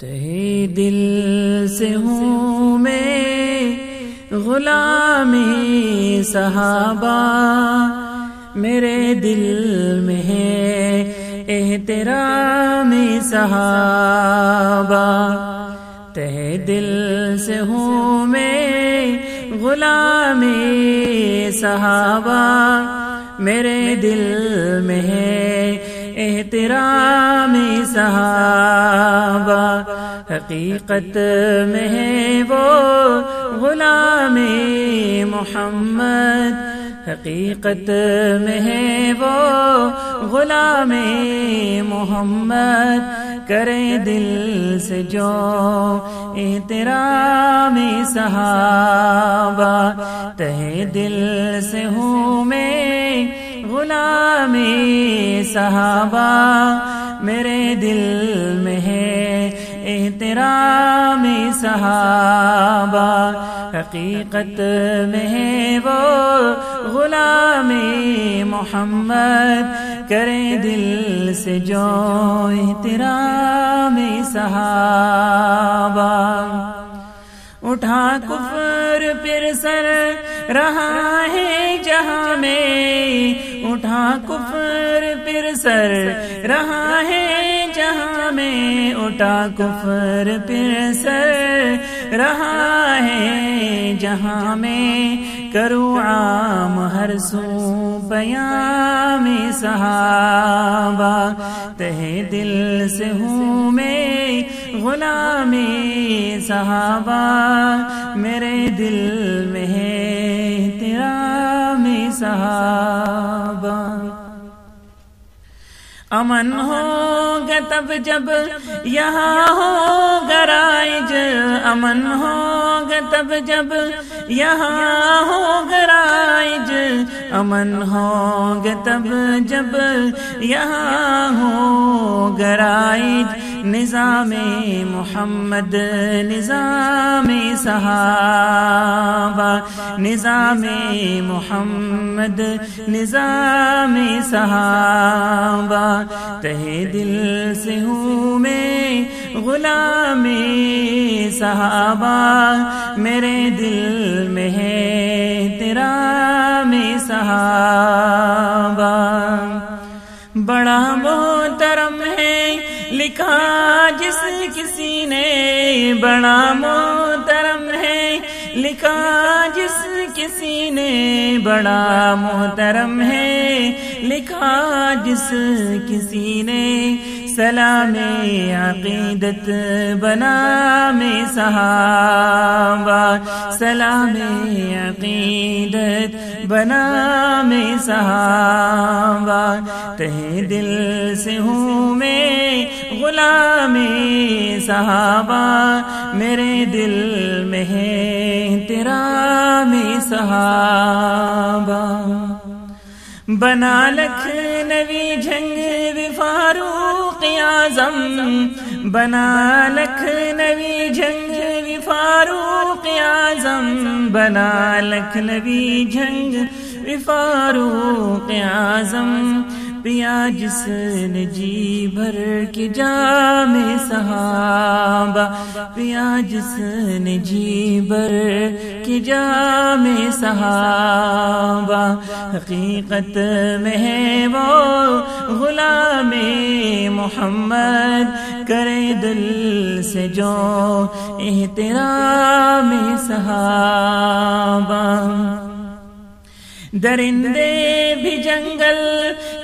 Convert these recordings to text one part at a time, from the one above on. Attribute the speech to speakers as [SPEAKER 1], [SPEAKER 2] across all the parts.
[SPEAKER 1] تہ دل سے ہوں میں غلامی صحابہ۔ میرے دل میں ہے احترام صحابہ۔ تہ دل سے ہوں میں غلامی صحابہ۔ میرے دل میں ہے احترام صحابہ، حقیقت میں ہے وہ غلام محمد، حقیقت میں ہے وہ غلام محمد۔ کرے دل سے جو احترام صحابہ تہ دل سے ہوں میں غلام صحابہ، میرے دل میں ہے احترام صحابہ۔ حقیقت میں ہے وہ غلام محمد۔ کرے دل سے جو احترام صحابہ۔ اٹھا کفر پھر سر رہا ہے جہاں میں اٹھا کفر پھر سر۔ رہا ہے جہاں میں اٹھا کفر پھر سر۔ رہا ہے جہاں میں، کرو عام ہر سو پیام صحابہ۔ تہ دل سے ہوں میں غلام صحابہ۔ میرے دل میں ہے صحابہ۔ امن ہوگا تب جب یہاں ہو گرائج امن ہوگا تب جب یہاں ہو گرائج امن ہوگا تب جب یہاں ہو گرائج نظام محمد، نظام صحابہ، نظام محمد، نظام صحابہ۔ تہ دل سے ہوں میں غلام صحابہ، میرے دل میں ہے تیرا میں صحابہ۔ بڑا محترم لکھا جس کسی نے بڑا محترم ہے۔ لکھا، جس کسی نے بڑا محترم ہے۔ لکھا، جس کسی نے سلام عقیدت بنا میں صحابہ۔ سلام عقیدت بنا میں صحابہ۔ تہ دل سے ہوں میں غلام صحابہ، میرے دل میں ہے تیرا میں صحابہ۔ بنا لکھ نوی جھنگ فاروق اعظم۔ بنا لکھ نوی جھنگ فاروق اعظم۔ بنا لکھ نوی جھنگ فاروق اعظم۔ پیا جس نے جی بھر کے جام صحابہ پیا جس نے جی بھر کے جام صحابہ۔ حقیقت میں ہے وہ غلام محمد، کرے دل سے جو احترام صحابہ۔ درندے بھی جنگل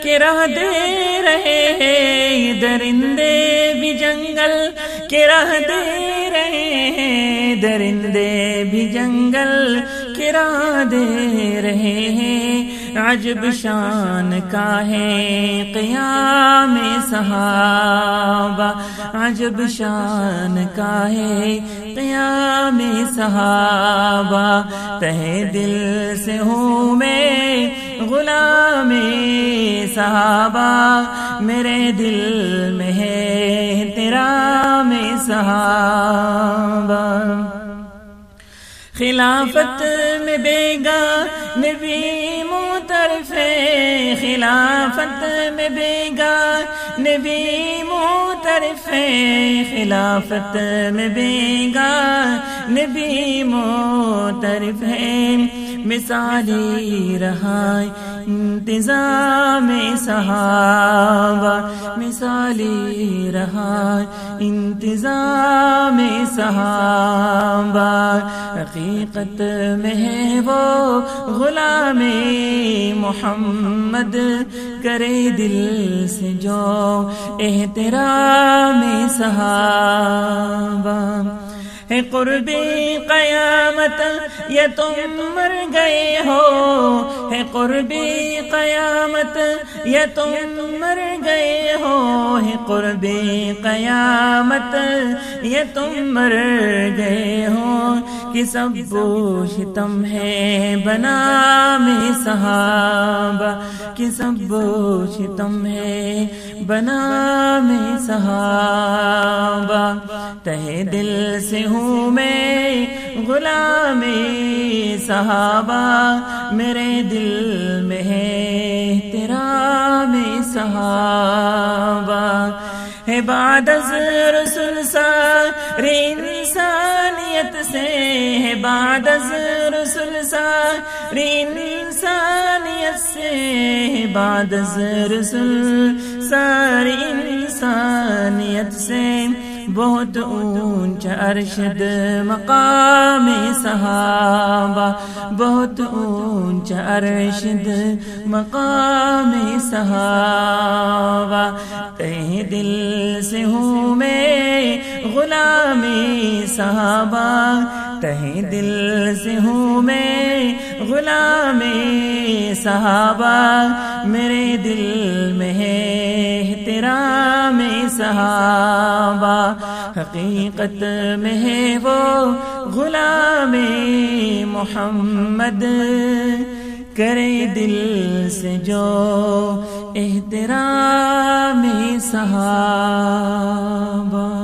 [SPEAKER 1] کے راہ دے رہے ہیں، درندے بھی جنگل کے راہ دے رہے ہیں، درندے بھی جنگل کے راہ دے رہے ہیں۔ عجب شان کا ہے قیام صحابہ، عجب شان کا ہے قیام صحابہ۔ تہ دل سے ہوں میں غلام صحابہ، میرے دل میں ہے تیرا میں صحابہ۔ خلافت میں بیگا نبی موترف خلافت میں بیگا نبی موترف خلافت میں بیگا نبی موترف ہے۔ مثالی رہائی، انتظام صحابہ، مثالی رہا انتظام صحابہ۔ حقیقت میں ہے وہ غلام محمد، کرے دل سے جو احترام صحابہ۔ ہے قربی قیامت، یہ تم مر گئے ہو۔ ہے قربی قیامت، یہ تم مر گئے ہو۔ ہے قربی قیامت، یہ تم مر گئے ہو۔ کہ سب شتم ہے بنا میں صحابہ، کہ سب شتم ہے بنا میں صحابہ۔ تہ دل سے ہوں میں، غلام صحابہ میرے دل میں ہے، تیرا میں صحابہ ہے۔ بعد رسول ساری انسانیت سے ہے۔ بعد رسول ساری انسانیت سے ہے۔ بعد رسول ساری انسانیت سے بہت اونچ ارشد مقام صحابہ، بہت اونچ ارشد مقام صحابہ۔ تہ دل سے ہوں میں غلامی صحابہ کہیں دل سے ہوں میں غلام صحابہ میرے دل میں ہے تیرا میں صحابہ حقیقت میں ہے وہ غلام محمد۔ کرے دل سے جو احترام صحابہ۔